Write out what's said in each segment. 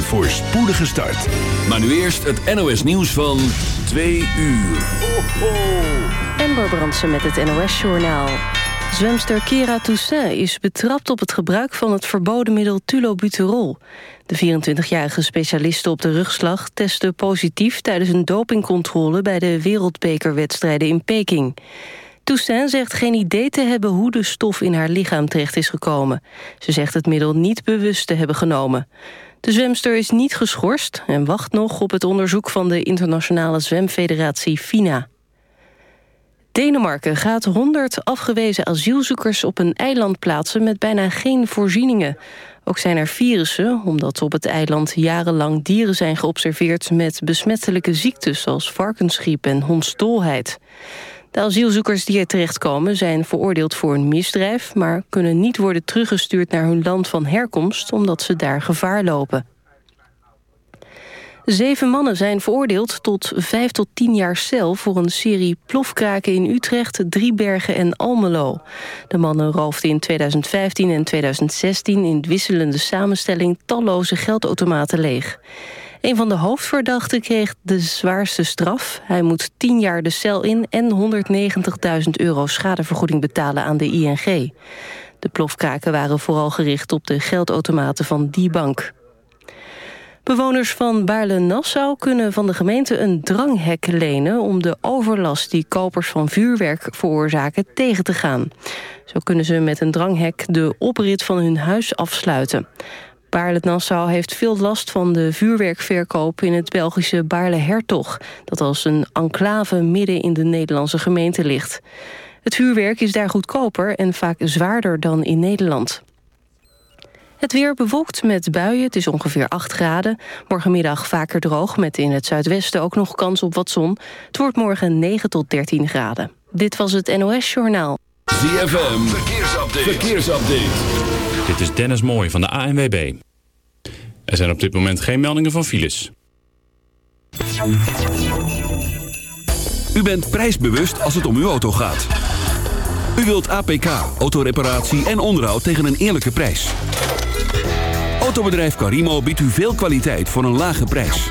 Een voorspoedige start. Maar nu eerst het NOS nieuws van 2 uur. Ho, ho. Amber Brandsen met het NOS-journaal. Zwemster Kira Toussaint is betrapt op het gebruik van het verboden middel tulobuterol. De 24-jarige specialiste op de rugslag testte positief tijdens een dopingcontrole bij de wereldbekerwedstrijden in Peking. Toussaint zegt geen idee te hebben hoe de stof in haar lichaam terecht is gekomen. Ze zegt het middel niet bewust te hebben genomen. De zwemster is niet geschorst en wacht nog op het onderzoek van de internationale zwemfederatie FINA. Denemarken gaat 100 afgewezen asielzoekers op een eiland plaatsen met bijna geen voorzieningen. Ook zijn er virussen, omdat op het eiland jarenlang dieren zijn geobserveerd met besmettelijke ziektes zoals varkensgriep en hondsdolheid. De asielzoekers die er terechtkomen zijn veroordeeld voor een misdrijf... maar kunnen niet worden teruggestuurd naar hun land van herkomst... omdat ze daar gevaar lopen. Zeven mannen zijn veroordeeld tot vijf tot tien jaar cel... voor een serie plofkraken in Utrecht, Driebergen en Almelo. De mannen roofden in 2015 en 2016 in wisselende samenstelling... talloze geldautomaten leeg. Een van de hoofdverdachten kreeg de zwaarste straf. Hij moet tien jaar de cel in en 190.000 euro schadevergoeding betalen aan de ING. De plofkraken waren vooral gericht op de geldautomaten van die bank. Bewoners van Baarle-Nassau kunnen van de gemeente een dranghek lenen... om de overlast die kopers van vuurwerk veroorzaken tegen te gaan. Zo kunnen ze met een dranghek de oprit van hun huis afsluiten. Baarle-Nassau heeft veel last van de vuurwerkverkoop in het Belgische Baarle-Hertog... dat als een enclave midden in de Nederlandse gemeente ligt. Het vuurwerk is daar goedkoper en vaak zwaarder dan in Nederland. Het weer bewolkt met buien, het is ongeveer 8 graden. Morgenmiddag vaker droog, met in het zuidwesten ook nog kans op wat zon. Het wordt morgen 9 tot 13 graden. Dit was het NOS Journaal. ZFM, verkeersupdate. verkeersupdate. Dit is Dennis Mooij van de ANWB. Er zijn op dit moment geen meldingen van files. U bent prijsbewust als het om uw auto gaat. U wilt APK, autoreparatie en onderhoud tegen een eerlijke prijs. Autobedrijf Carimo biedt u veel kwaliteit voor een lage prijs.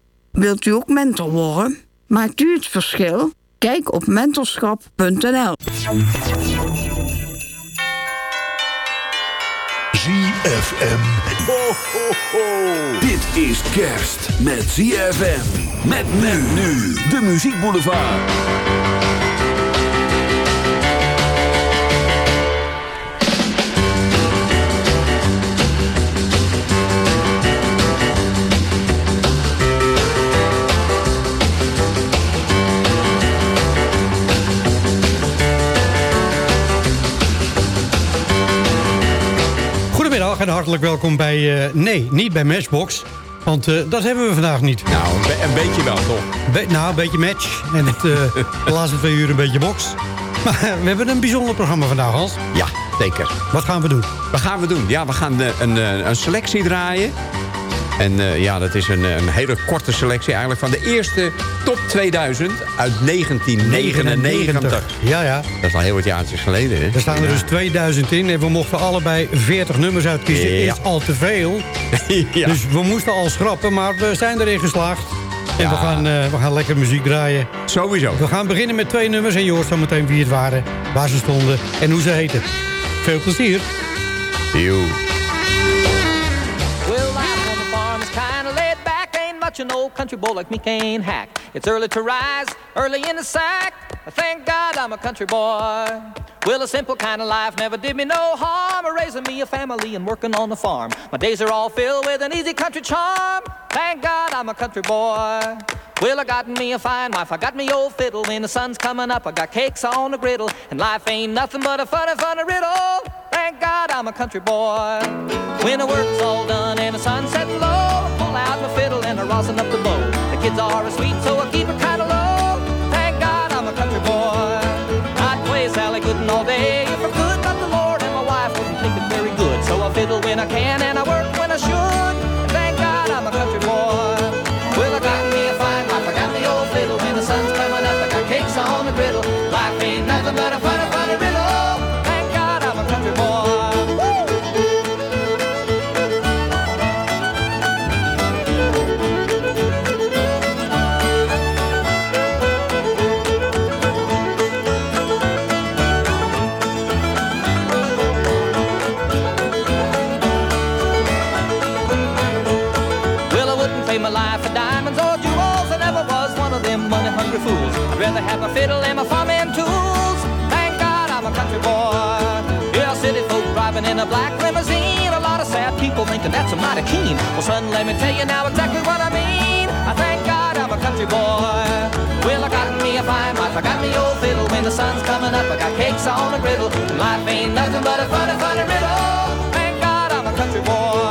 Wilt u ook mentor worden? Maakt u het verschil? Kijk op mentorschap.nl. ZFM. Ho, ho, ho. Dit is kerst met ZFM. Met men nu. De Muziek Boulevard. Goedemiddag en hartelijk welkom bij... eh, nee, niet bij Matchbox. Want eh, dat hebben we vandaag niet. Nou, een, be- een beetje wel, toch? Be- nou, een beetje match. En het, eh, de laatste twee uur een beetje box. Maar we hebben een bijzonder programma vandaag, Hans. Ja, zeker. Wat gaan we doen? Wat gaan we doen? Ja, we gaan een, een selectie draaien. En eh, ja, dat is een, een hele korte selectie eigenlijk van de eerste top 2000 uit 1999. Ja, ja. Dat is al heel wat jaartjes geleden, hè? Er staan er dus 2000 in en we mochten allebei 40 nummers uitkiezen. Ja. Is al te veel. ja. Dus we moesten al schrappen, maar we zijn erin geslaagd. En Ja. we, gaan, eh, we gaan lekker muziek draaien. Sowieso. We gaan beginnen met twee nummers en je hoort zo meteen wie het waren, waar ze stonden en hoe ze heten. Veel plezier. Eeuw. An old country boy like me can't hack. It's early to rise, early in the sack. Thank God I'm a country boy. Well, a simple kind of life never did me no harm. Raising me a family and working on the farm. My days are all filled with an easy country charm. Thank God I'm a country boy. Well, I got me a fine wife, I got me old fiddle. When the sun's coming up, I got cakes on the griddle. And life ain't nothing but a funny, funny riddle. Thank God I'm a country boy. When the work's all done and the sun's setting low, out my fiddle and I rosin up the bow. The kids are a sweet, so I keep it kinda low. Thank God I'm a country boy. I'd play Sally Gooden all day if I could, but the Lord and my wife wouldn't think it very good. So I fiddle when I can and I a mighty keen. Well, son, let me tell you now exactly what I mean. I thank God I'm a country boy. Well, I got me a fine wife, I got me old fiddle. When the sun's coming up, I got cakes on a griddle. Life ain't nothing but a funny, funny riddle. Thank God I'm a country boy.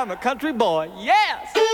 I'm a country boy. Yes!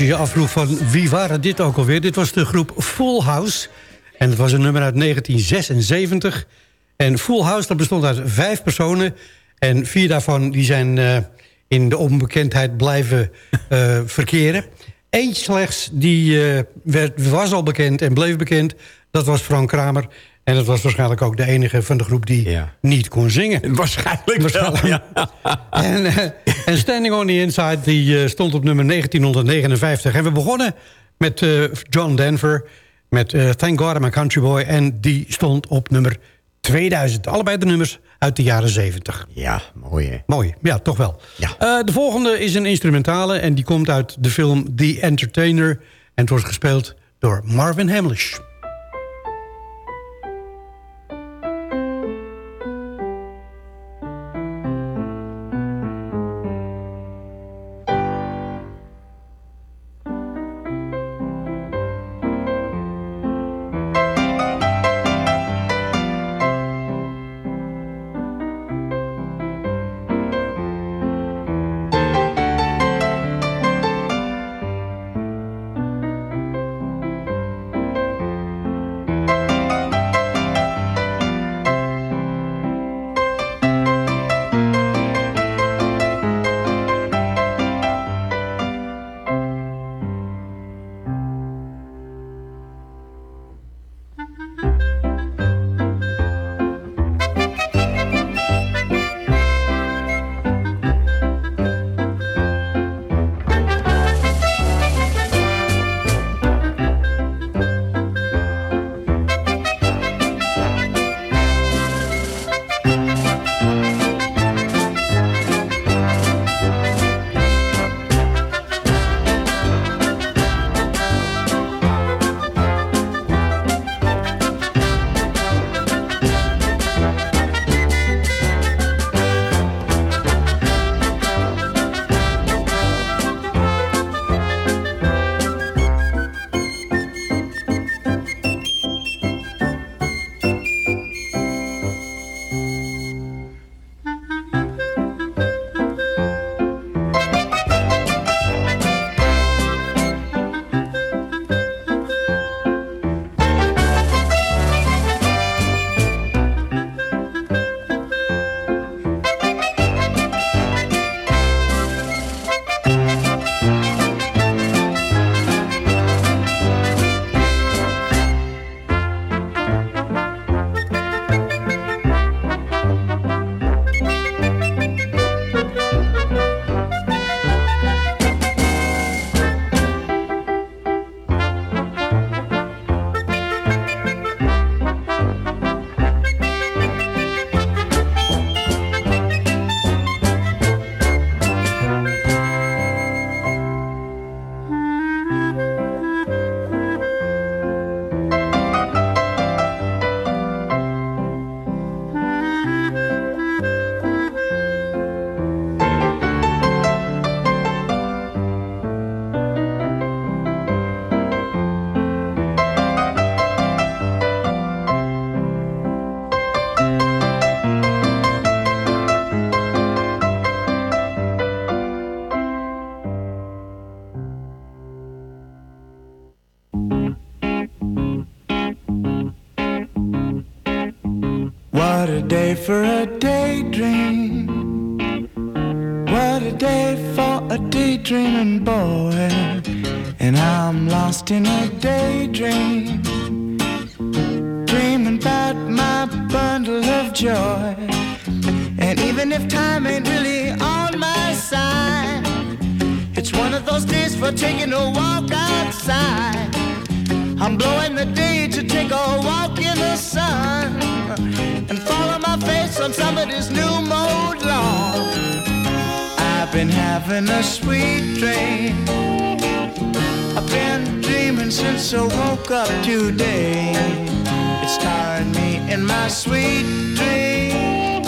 Je je afvroeg van wie waren dit ook alweer? Dit was de groep Full House. En het was een nummer uit 1976. En Full House dat bestond uit vijf personen. En vier daarvan die zijn eh, in de onbekendheid blijven eh, verkeren. Eentje slechts, die eh, werd, was al bekend en bleef bekend. Dat was Frank Kramer. En dat was waarschijnlijk ook de enige van de groep die niet kon zingen. Waarschijnlijk wel, ja. En, eh, en Standing on the Inside die, eh, stond op nummer 1959. En we begonnen met eh, John Denver, met Thank God I'm a Country Boy. En die stond op nummer 2000. Allebei de nummers uit de jaren 70. Ja, mooi hè. Mooi, ja, toch wel. Eh, de volgende is een instrumentale en die komt uit de film The Entertainer. En het wordt gespeeld door Marvin Hamlish. What a day for a today. It's tiring me in my sweet dream.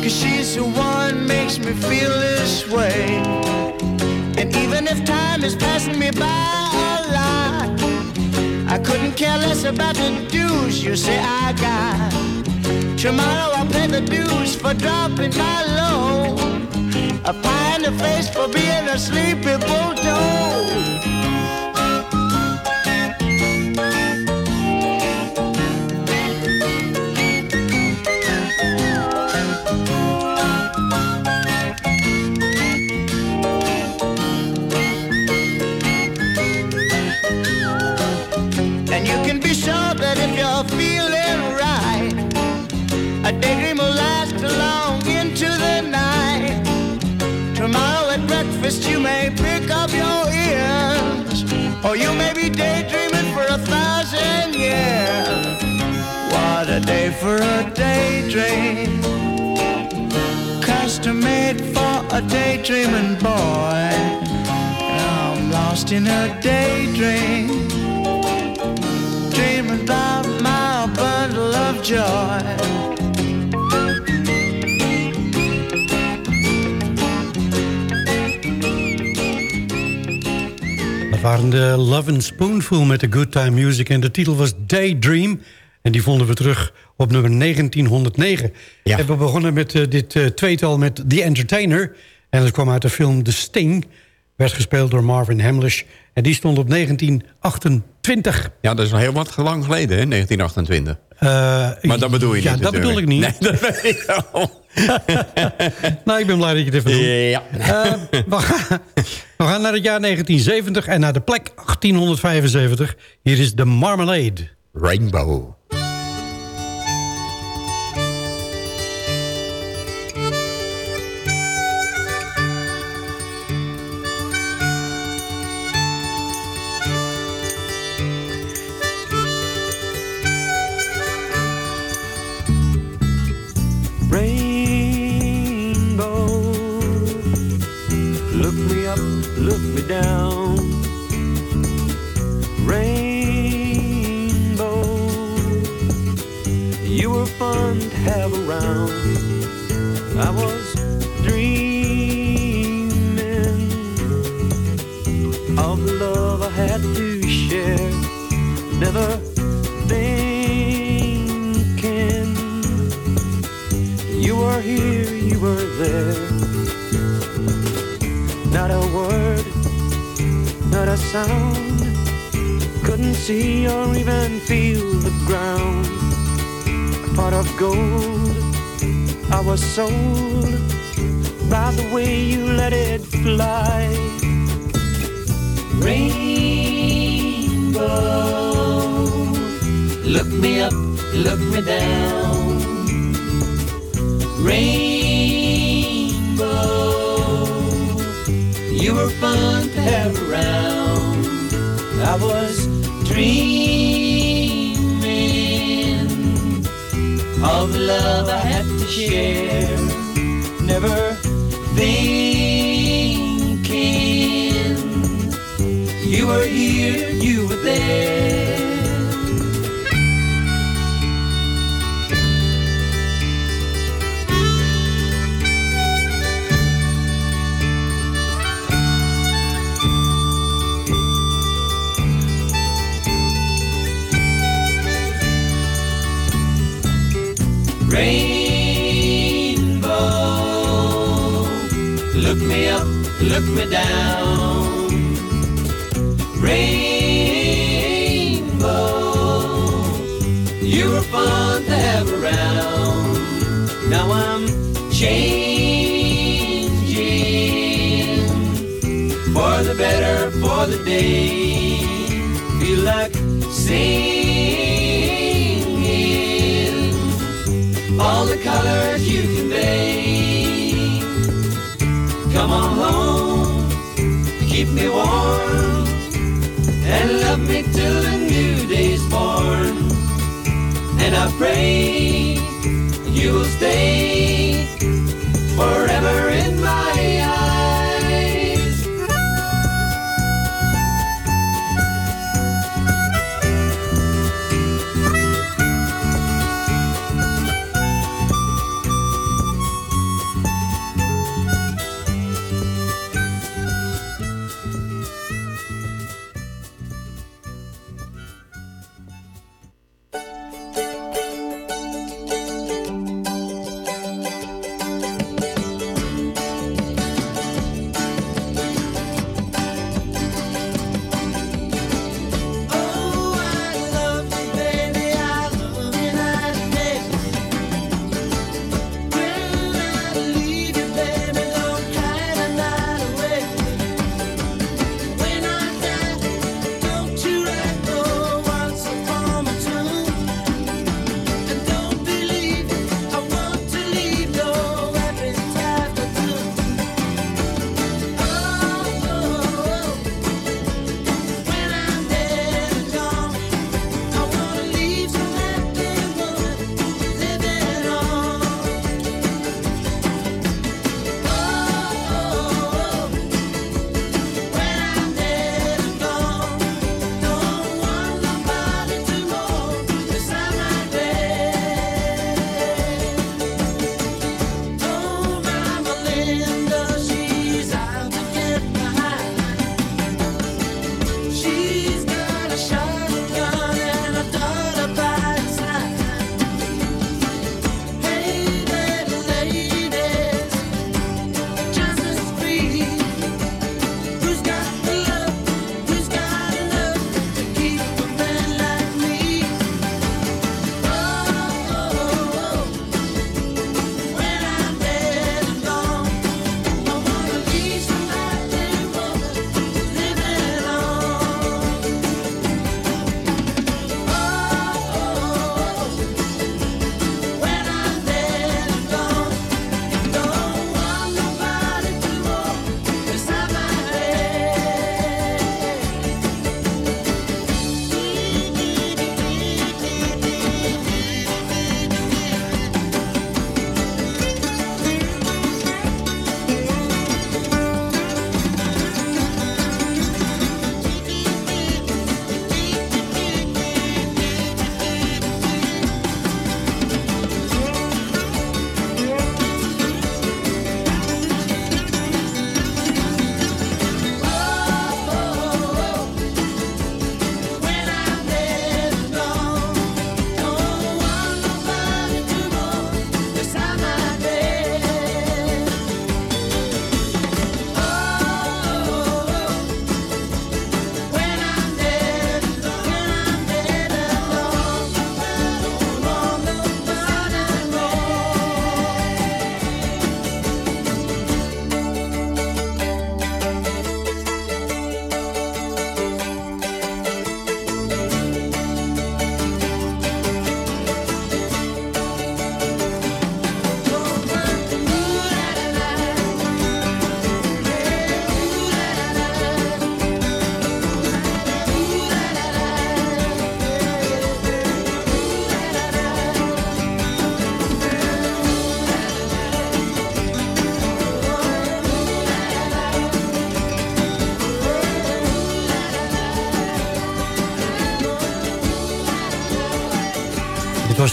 Cause she's the one makes me feel this way. And even if time is passing me by a lot, I couldn't care less about the dues you say I got. Tomorrow I'll pay the dues for dropping my load. A pie in the face for being a sleepy bulldog. For a daydream, custom made for a daydreaming boy. I'm lost in a daydream dreaming about my bundle of joy. Waren de Love and Spoonful met de Good Time Music. En de titel was Daydream. En die vonden we terug op nummer 1909. Ja. En we begonnen met eh, dit eh, tweetal met The Entertainer. En dat kwam uit de film The Sting. Werd gespeeld door Marvin Hamlish. En die stond op 1928. Ja, dat is al heel wat lang geleden, hè, 1928. Eh, Maar dat bedoel je ja, niet dat bedoel ik niet. Nee, dat weet ik wel. nou, ik ben blij dat je het even doet. Ja. We, gaan, we gaan naar het jaar 1970 en naar de plek 1875. Hier is de Marmalade. Rainbow, Now I'm changing for the better, for the day. Feel like singing all the colors you convey. Come on home, keep me warm, and love me till the new day's born. And I pray os dentes.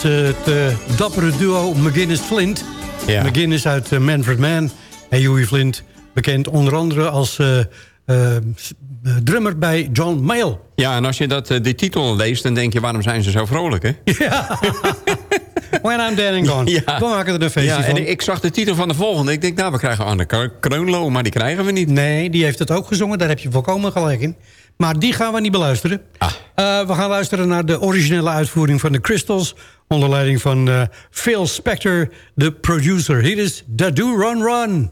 Eh, het uh, dappere duo McGinnis Flint. McGinnis uit eh, Manfred Man en Joey Flint. Bekend onder andere als drummer bij John Mayall. Ja, en als je dat, die titel leest, dan denk je... waarom zijn ze zo vrolijk, hè? Ja. When I'm Dead and Gone. Ja. We maken er een feestje ja, en. Ik zag de titel van de volgende. Ik denk, nou, we krijgen Anne Kreunlo, maar die krijgen we niet. Nee, die heeft het ook gezongen. Daar heb je volkomen gelijk in. Maar die gaan we niet beluisteren. Ah. Eh, we gaan luisteren naar de originele uitvoering van de Crystals... onder leiding van eh, Phil Spector, de producer. Hier is do Run Run.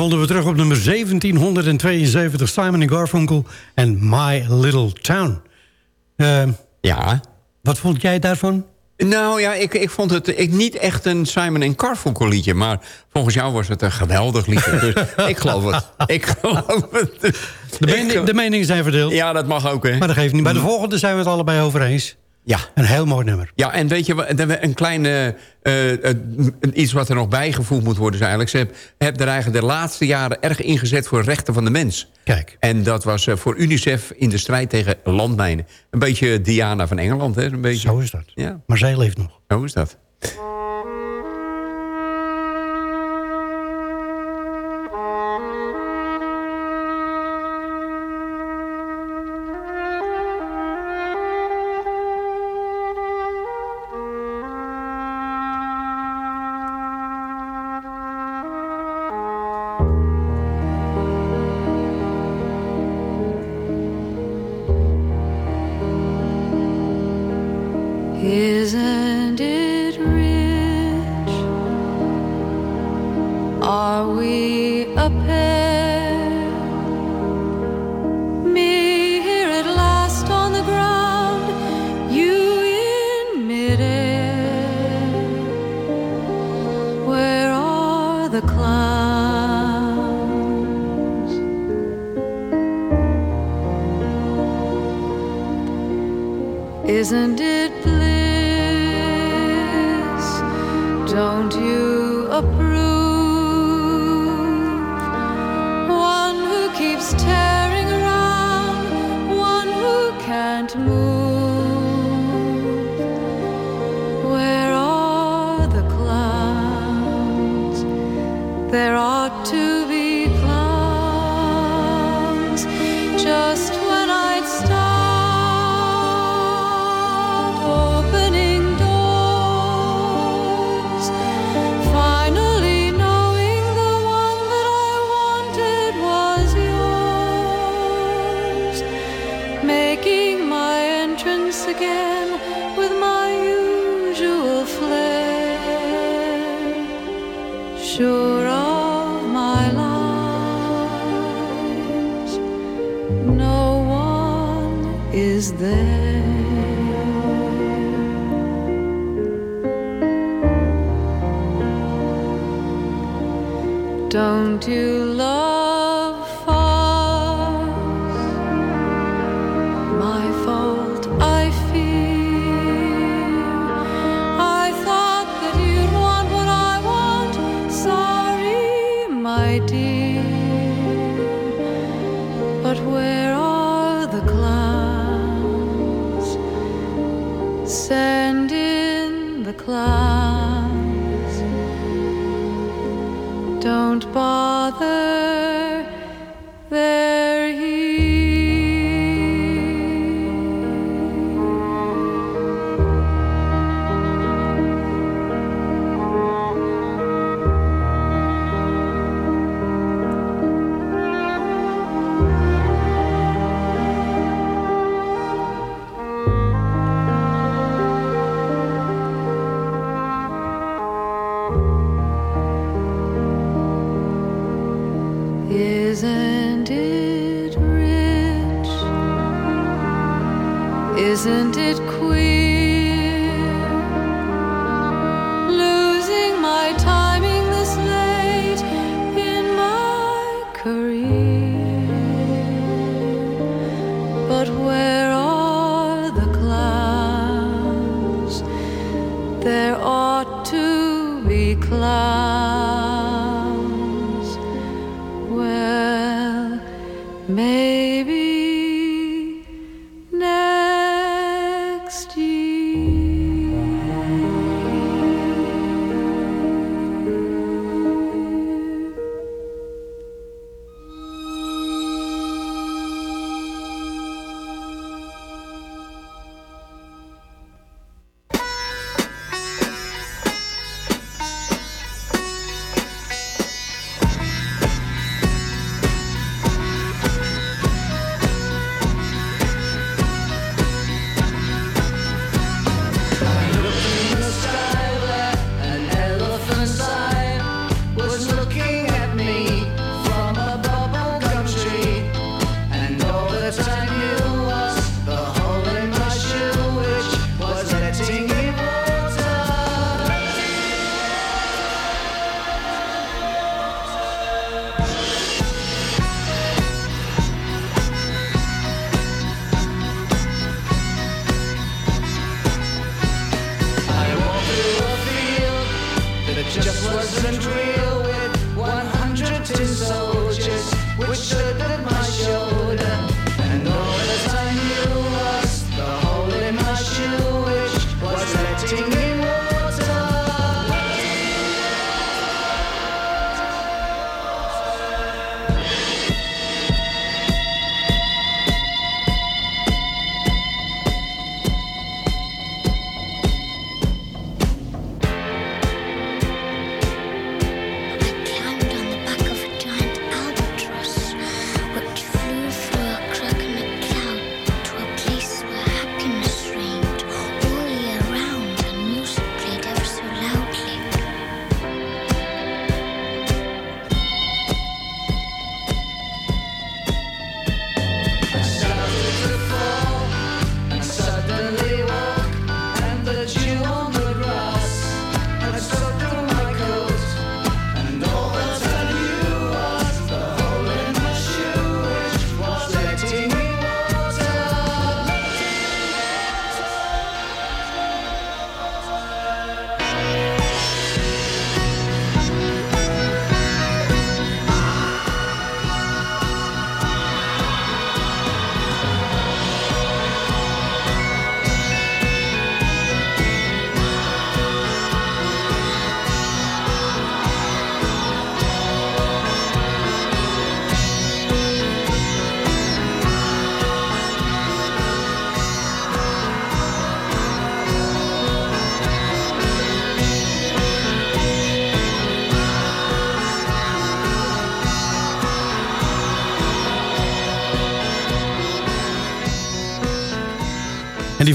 Vonden we terug op nummer 1772. Simon Garfunkel en My Little Town. ja. Wat vond jij daarvan? Nou ja, ik, ik vond het ik, niet echt een Simon en Garfunkel liedje. Maar volgens jou was het een geweldig liedje. Dus ik geloof het. Ik geloof het. De, mening- de meningen zijn verdeeld. Ja, dat mag ook, hè. Maar dat geeft niet. Bij de volgende zijn we het allebei over eens. Ja. Een heel mooi nummer. Ja, en weet je, een kleine, eh, eh, iets wat er nog bijgevoegd moet worden is eigenlijk... ze hebben heb er eigenlijk de laatste jaren erg ingezet voor rechten van de mens. Kijk. En dat was eh, voor UNICEF in de strijd tegen landmijnen. Een beetje Diana van Engeland, hè? Een beetje. Zo is dat. Ja. Maar zij leeft nog. Zo is dat.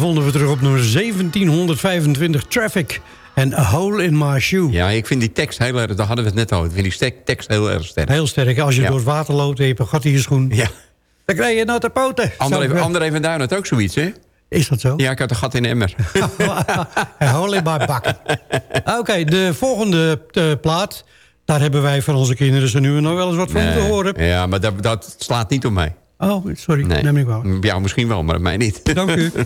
vonden we terug op nummer 1725 Traffic en A Hole in My Shoe. Ja, ik vind die tekst heel erg, daar hadden we het net over. Ik vind die tekst heel erg sterk. Heel sterk, als je door het water loopt en je hebt een gat in je schoen... Ja. dan krijg je nou de poten. Ander even van ook zoiets, hè? Is dat zo? Ja, ik had een gat in de emmer. Hole in my Bucket. Oké, de volgende eh, plaat... daar hebben wij van onze kinderen ze nu nog wel eens wat van te horen. Ja, maar dat, dat slaat niet op mij. Oh, sorry, nee. neem ik wel. Ja, misschien wel, maar mij niet. Dank u.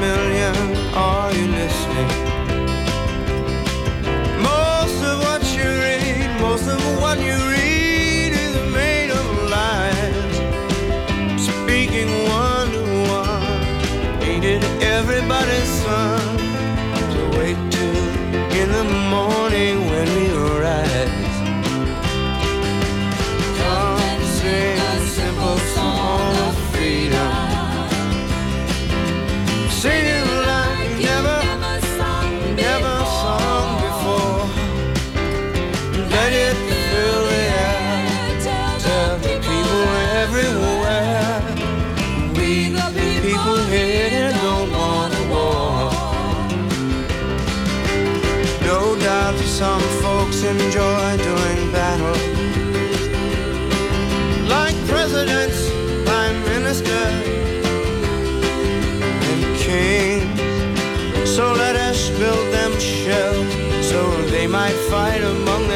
million.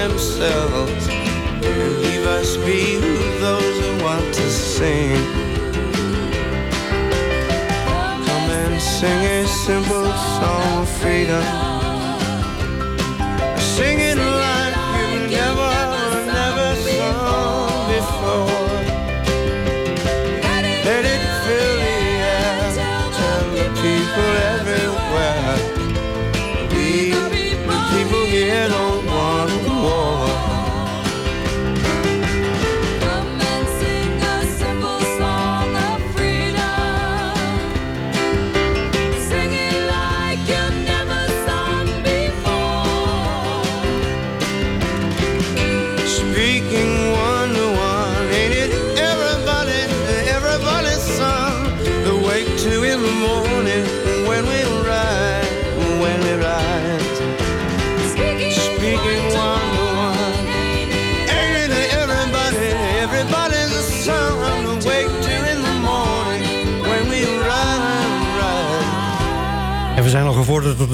Themselves and leave us be with those who want to sing. Come and sing a simple song of freedom. Sing it like you've never, never sung before. Let it fill the air. Tell the people everywhere. We, the people here, don't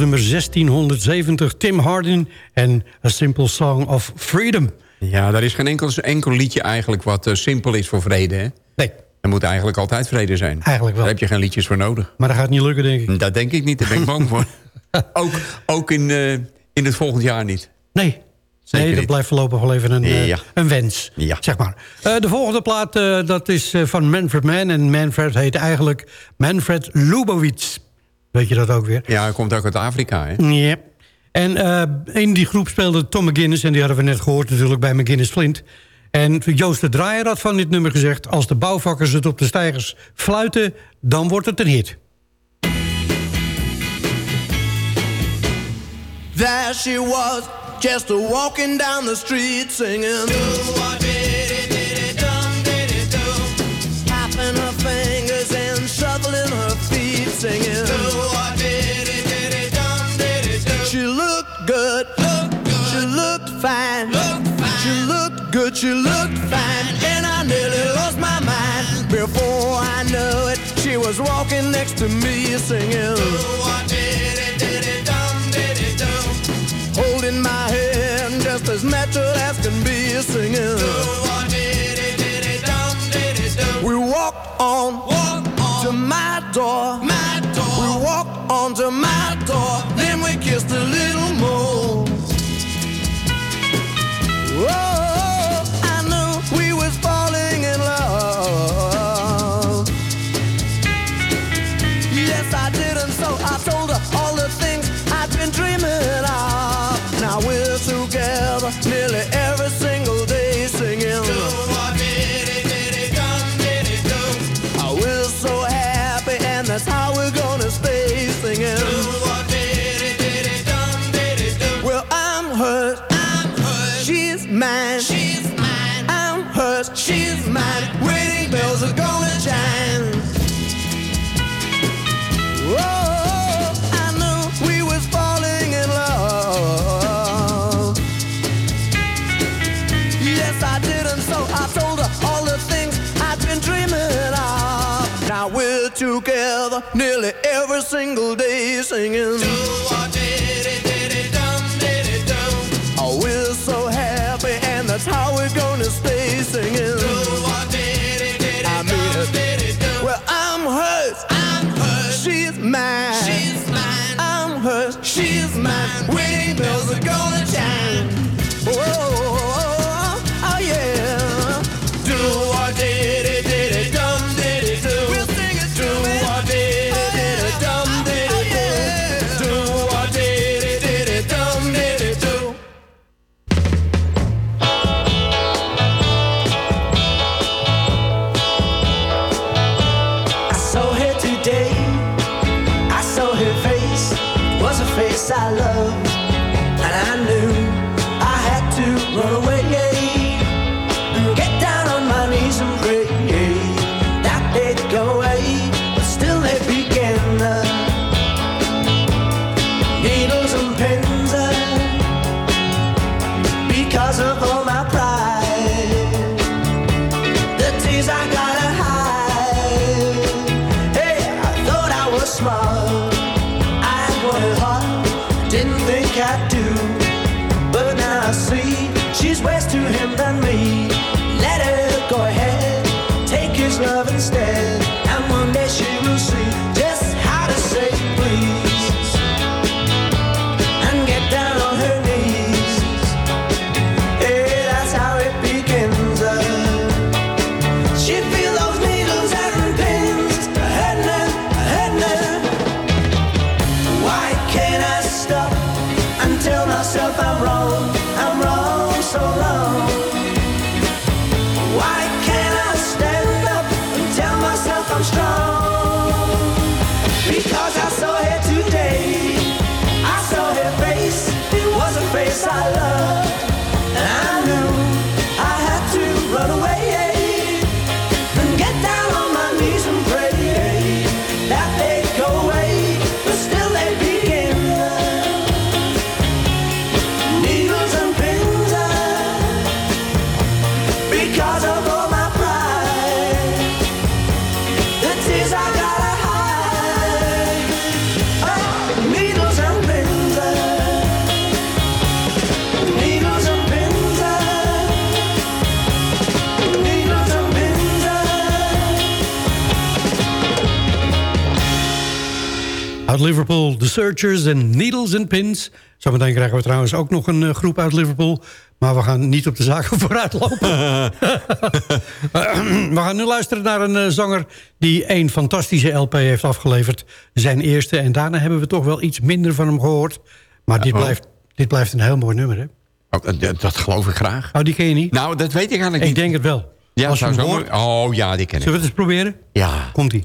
nummer 1670. Tim Hardin en A Simple Song of Freedom. Ja, daar is geen enkel, enkel liedje eigenlijk wat eh, simpel is voor vrede, hè? Nee. Er moet eigenlijk altijd vrede zijn. Eigenlijk wel. Daar heb je geen liedjes voor nodig. Maar dat gaat niet lukken, denk ik. Dat denk ik niet, daar ben ik bang voor. ook ook in, eh, in het volgend jaar niet. Nee. Zeker nee, dat niet. blijft voorlopig wel even een, eh, een wens. Ja. Zeg maar. De volgende plaat dat is van Manfred Mann. En Manfred heet eigenlijk Manfred Lubowitz. Weet je dat ook weer? Ja, hij komt ook uit Afrika, hè? Ja. En eh, in die groep speelde Tom McGuinness. En die hadden we net gehoord natuurlijk bij McGuinness Flint. En Joost de Draaier had van dit nummer gezegd... als de bouwvakkers het op de stijgers fluiten, dan wordt het een hit. There she was, just walking down the street singing. Tapping her fingers and shuffling her feet singing. Looked fine, she looked good, she looked fine, and I nearly lost my mind. Before I knew it, she was walking next to me singing. holding my hand just as natural as can be singing. We walked on, together nearly every single day singing. Oh, we're so happy, and that's how we're gonna stay singing. I mean it. Well, I'm hers. I'm hers. She's mine. She's mine. I'm hers. She's mine. Wedding bells are gonna Uit Liverpool, The Searchers en Needles and Pins. Zometeen krijgen we trouwens ook nog een eh, groep uit Liverpool. Maar we gaan niet op de zaken vooruit lopen. we gaan nu luisteren naar een eh, zanger... die een fantastische LP heeft afgeleverd. Zijn eerste. En daarna hebben we toch wel iets minder van hem gehoord. Maar dit, oh. blijft, dit blijft een heel mooi nummer, hè? Oh, dat, dat geloof ik graag. Oh, die ken je niet? Nou, dat weet ik eigenlijk Ik niet. denk het wel. Ja, Als je hoort, Oh ja, die ken ik. Zullen we het eens proberen? Ja. Komt-ie.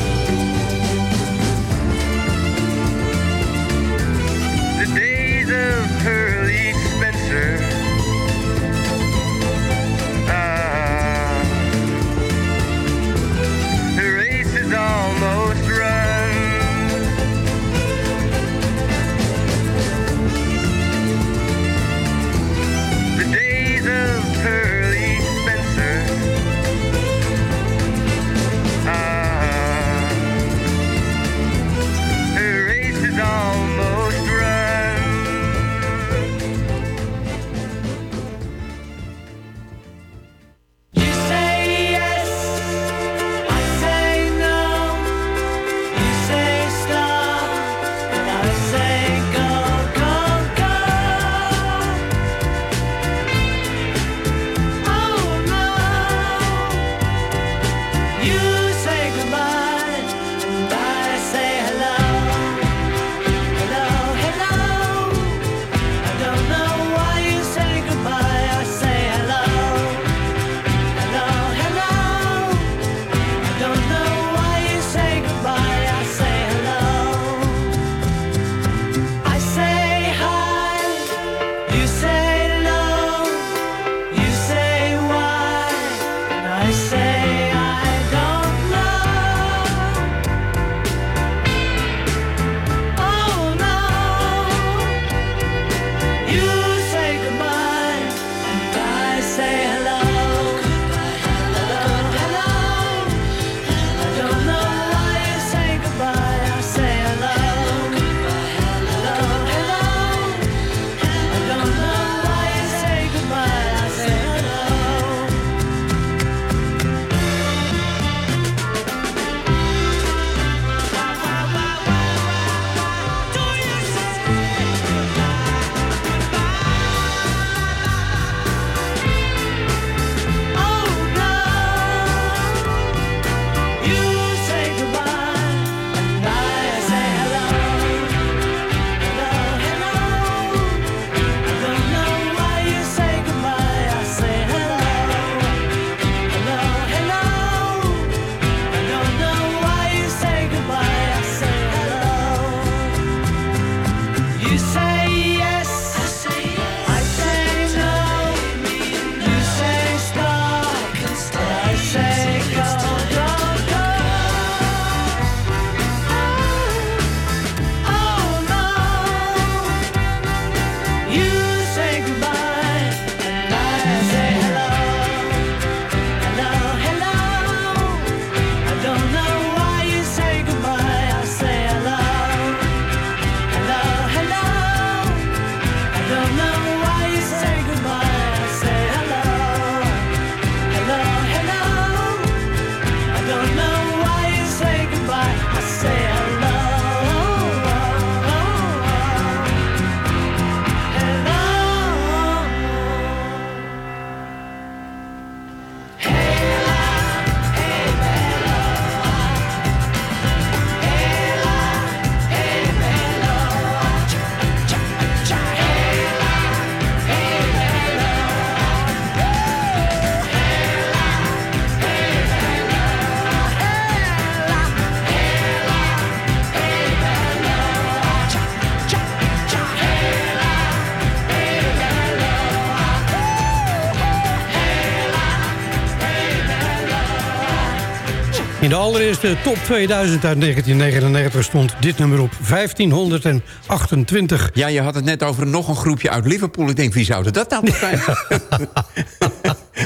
In de top 2000 uit 1999 stond dit nummer op 1528. Ja, je had het net over nog een groepje uit Liverpool. Ik denk, wie zou dat nou zijn?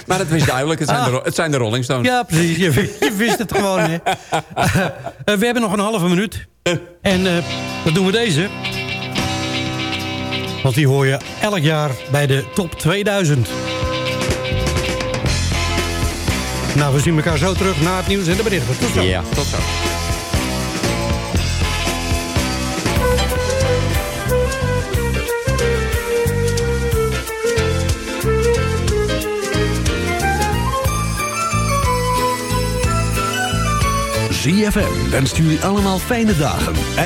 maar het was duidelijk, het zijn, de, Ro- het zijn de Rolling Stones. Ja, precies. Je, je wist het gewoon, hè. Eh, eh, we hebben nog een halve minuut. En eh dan doen we deze. Want die hoor je elk jaar bij de top 2000. Nou, we zien elkaar zo terug na het nieuws en de berichten. Tot zo. Ja, tot zo. ZFM wenst jullie allemaal fijne dagen.